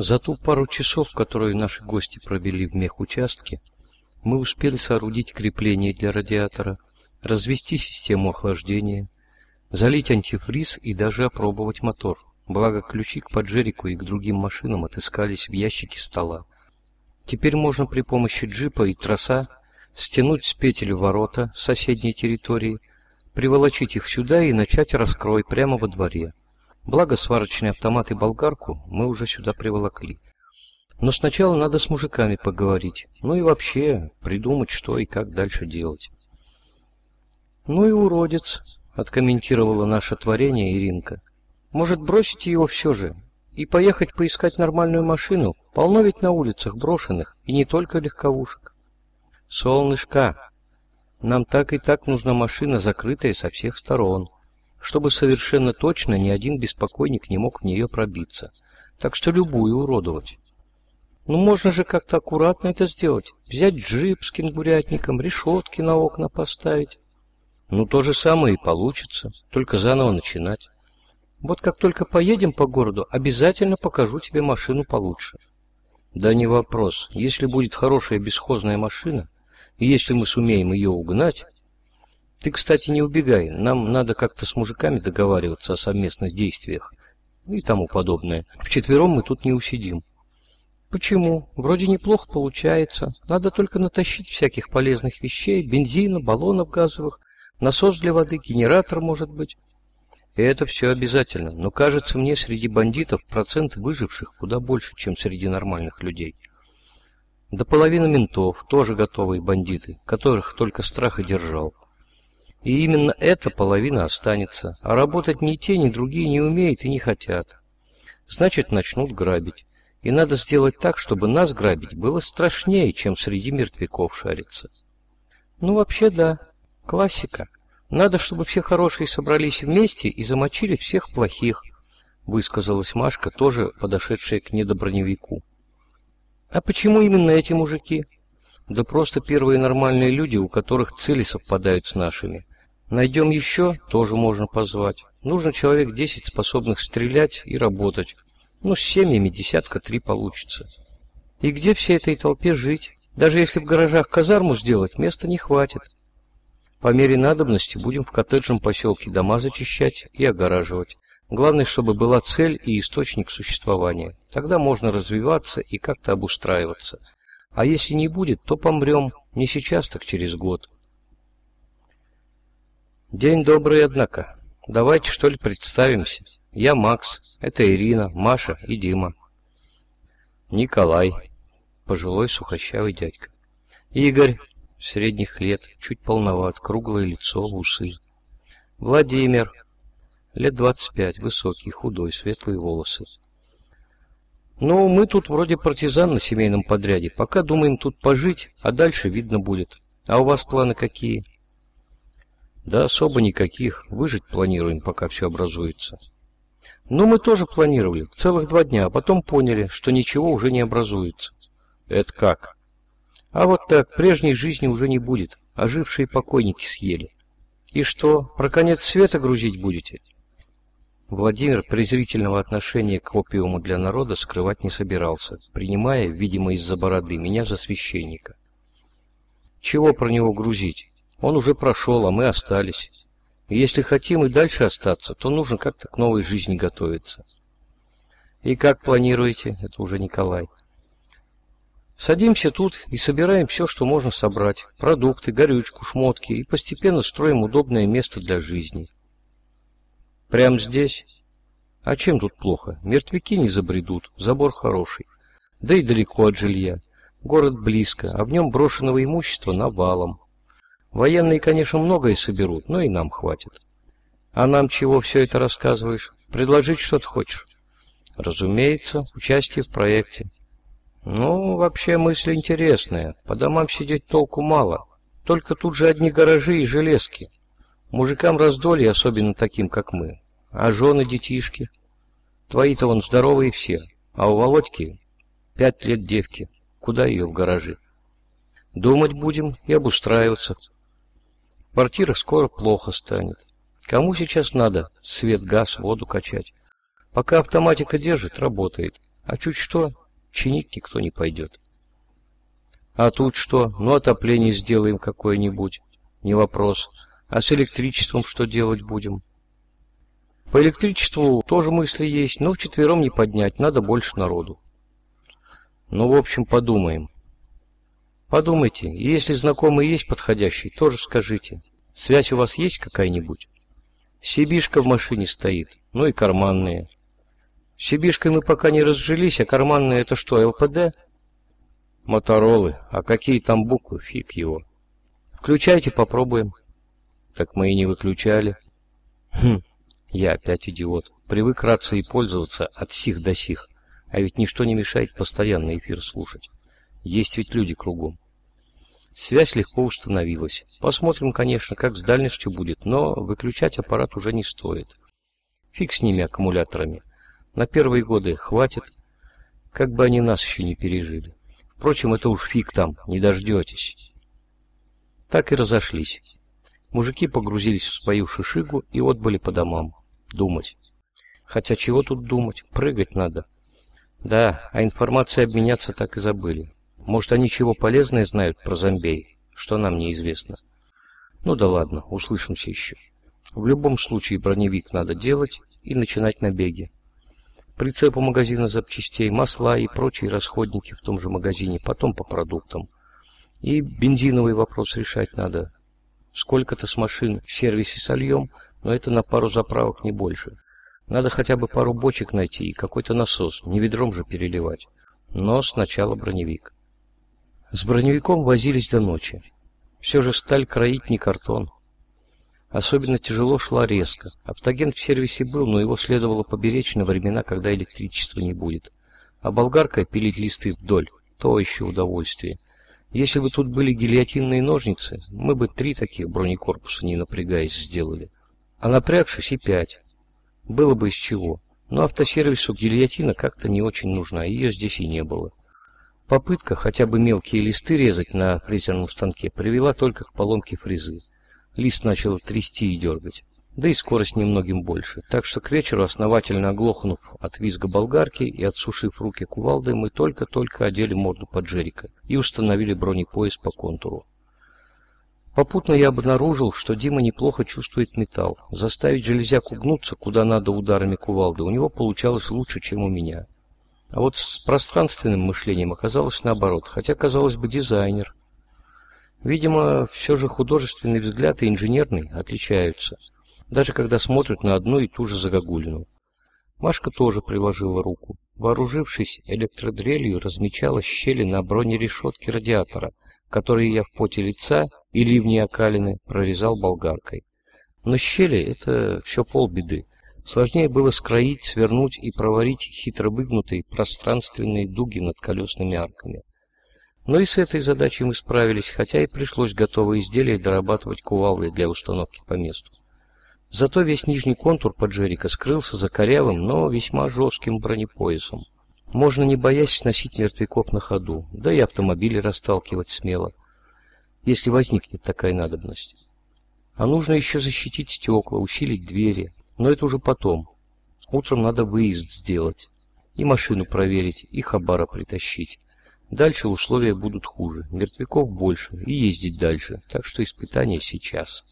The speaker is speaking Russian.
За ту пару часов, которые наши гости провели в мехучастке, мы успели соорудить крепление для радиатора, развести систему охлаждения, залить антифриз и даже опробовать мотор. Благо ключи к поджерику и к другим машинам отыскались в ящике стола. Теперь можно при помощи джипа и троса стянуть с петель ворота соседней территории, приволочить их сюда и начать раскрой прямо во дворе. Благо сварочный автомат и болгарку мы уже сюда приволокли. Но сначала надо с мужиками поговорить, ну и вообще придумать, что и как дальше делать. «Ну и уродец», — откомментировала наше творение Иринка. «Может, бросите его все же и поехать поискать нормальную машину? Полно ведь на улицах брошенных, и не только легковушек». «Солнышко, нам так и так нужна машина, закрытая со всех сторон, чтобы совершенно точно ни один беспокойник не мог в нее пробиться, так что любую уродовать». Ну можно же как-то аккуратно это сделать. Взять джип с кенгурятником, решетки на окна поставить. Ну, то же самое и получится, только заново начинать. Вот как только поедем по городу, обязательно покажу тебе машину получше. Да не вопрос. Если будет хорошая бесхозная машина, и если мы сумеем ее угнать... Ты, кстати, не убегай. Нам надо как-то с мужиками договариваться о совместных действиях и тому подобное. Вчетвером мы тут не усидим. Почему? Вроде неплохо получается. Надо только натащить всяких полезных вещей, бензина, баллонов газовых, Насос для воды, генератор, может быть. И это все обязательно, но кажется мне, среди бандитов процент выживших куда больше, чем среди нормальных людей. До половины ментов тоже готовые бандиты, которых только страх и держал. И именно эта половина останется, а работать ни те, ни другие не умеют и не хотят. Значит, начнут грабить. И надо сделать так, чтобы нас грабить было страшнее, чем среди мертвяков шариться. Ну, вообще, да. Классика. Надо, чтобы все хорошие собрались вместе и замочили всех плохих, высказалась Машка, тоже подошедшая к недоброневику. А почему именно эти мужики? Да просто первые нормальные люди, у которых цели совпадают с нашими. Найдем еще, тоже можно позвать. Нужно человек десять, способных стрелять и работать. Ну, с семьями десятка три получится. И где всей этой толпе жить? Даже если в гаражах казарму сделать, места не хватит. По мере надобности будем в коттеджном поселке дома зачищать и огораживать. Главное, чтобы была цель и источник существования. Тогда можно развиваться и как-то обустраиваться. А если не будет, то помрем. Не сейчас, так через год. День добрый, однако. Давайте, что ли, представимся. Я Макс, это Ирина, Маша и Дима. Николай, пожилой сухощавый дядька. Игорь, средних лет, чуть полноват, круглое лицо, усы. Владимир, лет двадцать пять, высокий, худой, светлые волосы. Ну, мы тут вроде партизан на семейном подряде. Пока думаем тут пожить, а дальше видно будет. А у вас планы какие? Да особо никаких. Выжить планируем, пока все образуется. Ну, мы тоже планировали. Целых два дня, а потом поняли, что ничего уже не образуется. Это как? А вот так, прежней жизни уже не будет, ожившие покойники съели. И что, про конец света грузить будете? Владимир презрительного отношения к опиуму для народа скрывать не собирался, принимая, видимо, из-за бороды, меня за священника. Чего про него грузить? Он уже прошел, а мы остались. И если хотим и дальше остаться, то нужно как-то к новой жизни готовиться. И как планируете? Это уже Николай. Садимся тут и собираем все, что можно собрать. Продукты, горючку, шмотки. И постепенно строим удобное место для жизни. Прямо здесь? А чем тут плохо? Мертвяки не забредут, забор хороший. Да и далеко от жилья. Город близко, а в нем брошенного имущества навалом. Военные, конечно, многое соберут, но и нам хватит. А нам чего все это рассказываешь? Предложить что-то хочешь? Разумеется, участие в проекте. Ну, вообще мысль интересная. По домам сидеть толку мало. Только тут же одни гаражи и железки. Мужикам раздолье, особенно таким, как мы. А жены, детишки? Твои-то вон здоровые все. А у Володьки пять лет девки. Куда ее в гаражи? Думать будем и обустраиваться. Квартира скоро плохо станет. Кому сейчас надо свет, газ, воду качать? Пока автоматика держит, работает. А чуть что, чинить никто не пойдет. А тут что? Ну, отопление сделаем какое-нибудь. Не вопрос. А с электричеством что делать будем? По электричеству тоже мысли есть, но вчетвером не поднять, надо больше народу. Ну, в общем, подумаем. Подумайте, если знакомый есть подходящий, тоже скажите. Связь у вас есть какая-нибудь? Сибишка в машине стоит, ну и карманные. Сибишкой мы пока не разжились, а карманные это что, ЛПД? Моторолы. А какие там буквы? Фиг его. Включайте, попробуем. Так мы и не выключали. Хм, я опять идиот. Привык рацией пользоваться от сих до сих. А ведь ничто не мешает постоянно эфир слушать. Есть ведь люди кругом. Связь легко установилась. Посмотрим, конечно, как с дальностью будет, но выключать аппарат уже не стоит. Фиг с ними аккумуляторами. На первые годы хватит, как бы они нас еще не пережили. Впрочем, это уж фиг там, не дождетесь. Так и разошлись. Мужики погрузились в свою шишигу и отбыли по домам. Думать. Хотя чего тут думать? Прыгать надо. Да, а информацией обменяться так и забыли. Может, они чего полезное знают про зомбей, что нам неизвестно. Ну да ладно, услышимся еще. В любом случае броневик надо делать и начинать набеги. Прицеп магазина запчастей, масла и прочие расходники в том же магазине, потом по продуктам. И бензиновый вопрос решать надо. Сколько-то с машин в сервисе сольем, но это на пару заправок не больше. Надо хотя бы пару бочек найти и какой-то насос, не ведром же переливать. Но сначала броневик. С броневиком возились до ночи. Все же сталь кроить не картон. Особенно тяжело шла резко. Оптагент в сервисе был, но его следовало поберечь на времена, когда электричества не будет. А болгаркой пилить листы вдоль — то еще удовольствие. Если бы тут были гильотинные ножницы, мы бы три таких бронекорпуса, не напрягаясь, сделали. А напрягшись и пять. Было бы из чего. Но автосервису гильотина как-то не очень нужна, ее здесь и не было. Попытка хотя бы мелкие листы резать на фрезерном станке привела только к поломке фрезы. Лист начал трясти и дергать. Да и скорость немногим больше. Так что к вечеру, основательно оглохнув от визга болгарки и отсушив руки кувалдой, мы только-только одели морду под Джерика и установили бронепояс по контуру. Попутно я обнаружил, что Дима неплохо чувствует металл. Заставить железяку гнуться куда надо ударами кувалды у него получалось лучше, чем у меня. А вот с пространственным мышлением оказалось наоборот, хотя, казалось бы, дизайнер. Видимо, все же художественный взгляд и инженерный отличаются, даже когда смотрят на одну и ту же загогулину. Машка тоже приложила руку. Вооружившись электродрелью, размечала щели на бронерешетке радиатора, которые я в поте лица и ливни окалины прорезал болгаркой. Но щели — это все полбеды. Сложнее было скроить, свернуть и проварить хитро выгнутые пространственные дуги над колесными арками. Но и с этой задачей мы справились, хотя и пришлось готовые изделия дорабатывать кувалдой для установки по месту. Зато весь нижний контур поджерика скрылся за корявым, но весьма жестким бронепоясом. Можно не боясь сносить мертвяков на ходу, да и автомобили расталкивать смело, если возникнет такая надобность. А нужно еще защитить стекла, усилить двери, но это уже потом. Утром надо выезд сделать, и машину проверить, и хабара притащить. Дальше условия будут хуже, мертвяков больше и ездить дальше, так что испытание сейчас.